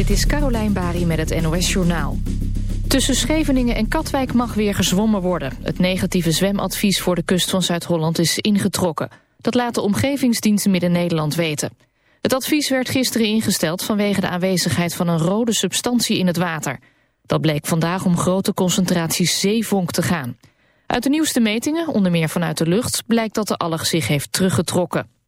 Dit is Carolijn Bari met het NOS Journaal. Tussen Scheveningen en Katwijk mag weer gezwommen worden. Het negatieve zwemadvies voor de kust van Zuid-Holland is ingetrokken. Dat laat de Omgevingsdienst Midden-Nederland weten. Het advies werd gisteren ingesteld vanwege de aanwezigheid van een rode substantie in het water. Dat bleek vandaag om grote concentraties zeevonk te gaan. Uit de nieuwste metingen, onder meer vanuit de lucht, blijkt dat de alg zich heeft teruggetrokken.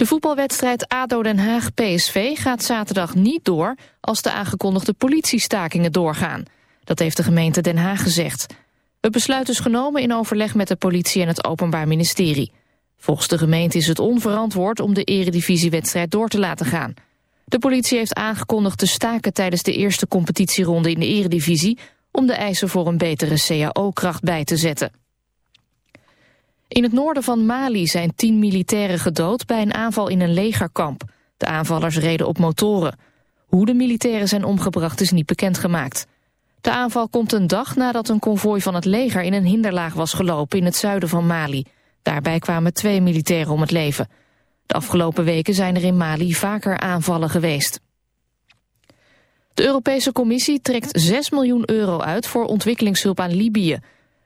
De voetbalwedstrijd ADO Den Haag-PSV gaat zaterdag niet door als de aangekondigde politiestakingen doorgaan. Dat heeft de gemeente Den Haag gezegd. Het besluit is genomen in overleg met de politie en het Openbaar Ministerie. Volgens de gemeente is het onverantwoord om de eredivisiewedstrijd door te laten gaan. De politie heeft aangekondigd te staken tijdens de eerste competitieronde in de eredivisie... om de eisen voor een betere CAO-kracht bij te zetten. In het noorden van Mali zijn tien militairen gedood bij een aanval in een legerkamp. De aanvallers reden op motoren. Hoe de militairen zijn omgebracht is niet bekendgemaakt. De aanval komt een dag nadat een konvooi van het leger in een hinderlaag was gelopen in het zuiden van Mali. Daarbij kwamen twee militairen om het leven. De afgelopen weken zijn er in Mali vaker aanvallen geweest. De Europese Commissie trekt 6 miljoen euro uit voor ontwikkelingshulp aan Libië.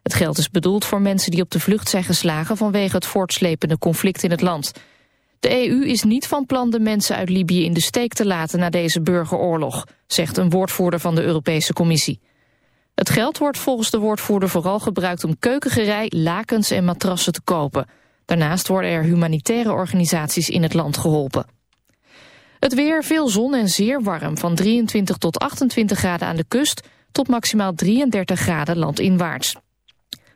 Het geld is bedoeld voor mensen die op de vlucht zijn geslagen vanwege het voortslepende conflict in het land. De EU is niet van plan de mensen uit Libië in de steek te laten na deze burgeroorlog, zegt een woordvoerder van de Europese Commissie. Het geld wordt volgens de woordvoerder vooral gebruikt om keukengerei, lakens en matrassen te kopen. Daarnaast worden er humanitaire organisaties in het land geholpen. Het weer, veel zon en zeer warm, van 23 tot 28 graden aan de kust... tot maximaal 33 graden landinwaarts.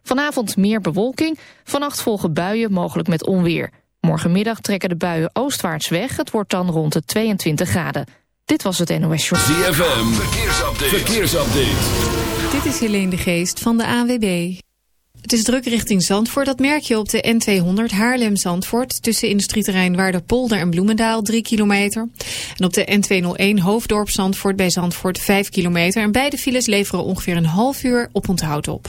Vanavond meer bewolking, vannacht volgen buien, mogelijk met onweer. Morgenmiddag trekken de buien oostwaarts weg, het wordt dan rond de 22 graden. Dit was het NOS Short. ZFM, verkeersupdate. verkeersupdate. Dit is Helene de Geest van de ANWB. Het is druk richting Zandvoort. Dat merk je op de N200 Haarlem-Zandvoort... tussen industrieterrein Waarderpolder en Bloemendaal 3 kilometer. En op de N201 Hoofddorp-Zandvoort bij Zandvoort 5 kilometer. En beide files leveren ongeveer een half uur op onthoud op.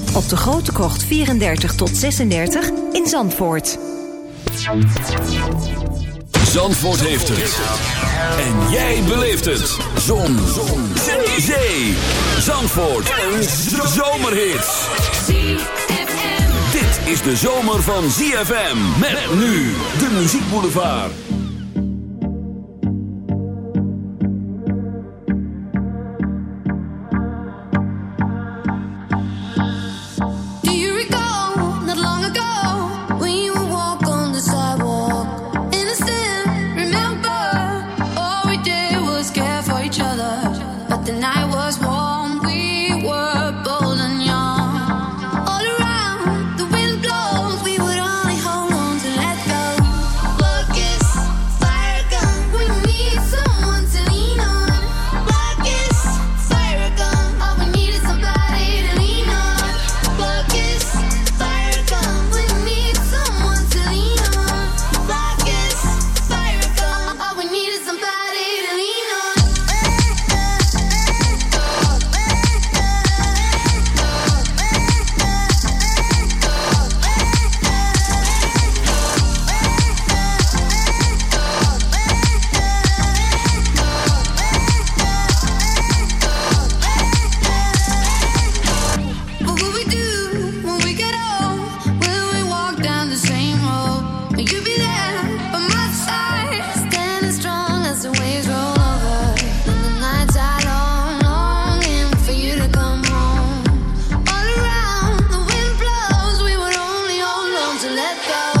op de Grote Krocht 34 tot 36 in Zandvoort. Zandvoort heeft het. En jij beleeft het. Zon. Zon. Zee. Zandvoort. Een zomerhit. Dit is de zomer van ZFM. Met nu de muziekboulevard. to let go.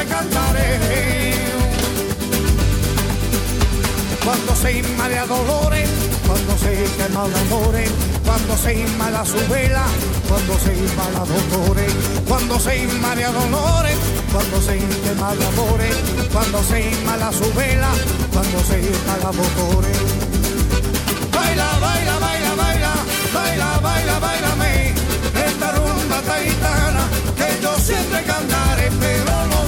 Siempre cantaré. Cuando se inmala dolores, cuando se quema amores, cuando se inmala su vela, cuando se inmala dolores, cuando se inmala dolores, cuando se quema amores, cuando se inmala su vela, cuando se inmala dolores. Baila, baila, baila, baila, baila, baila, baila, esta rumba taitana que yo siempre cantaré,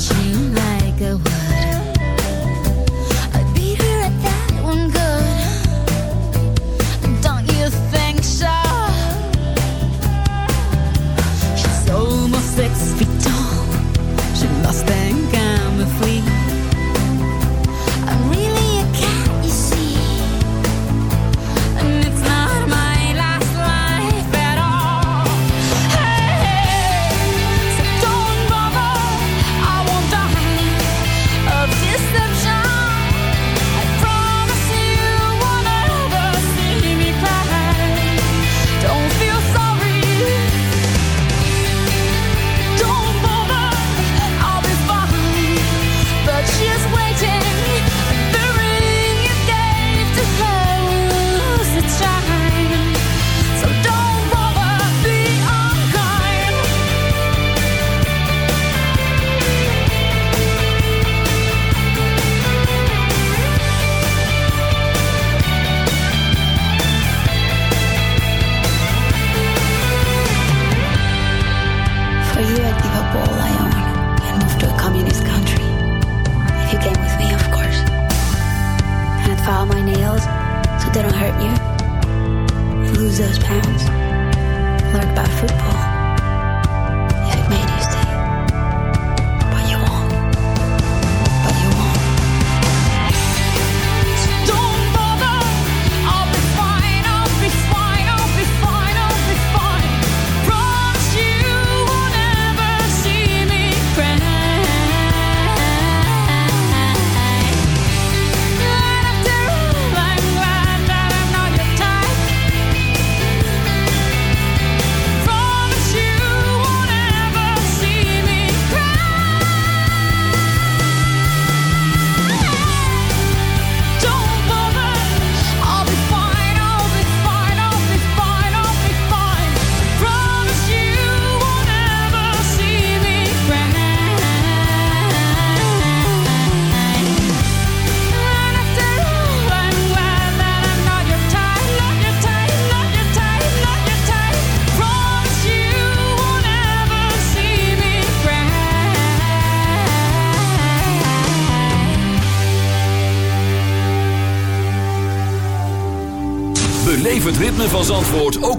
请来个吻。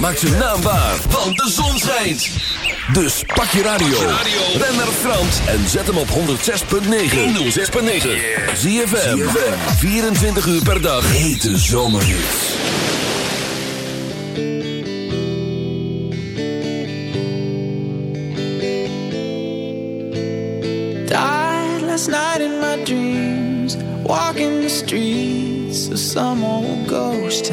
Maak zijn naam waar, want de zon schijnt. Dus pak je radio. Ben naar Frans en zet hem op 106.9. 106.9. Zie je 24 uur per dag. Hete zomerhits. Night in my dreams. Walking streets some old ghost.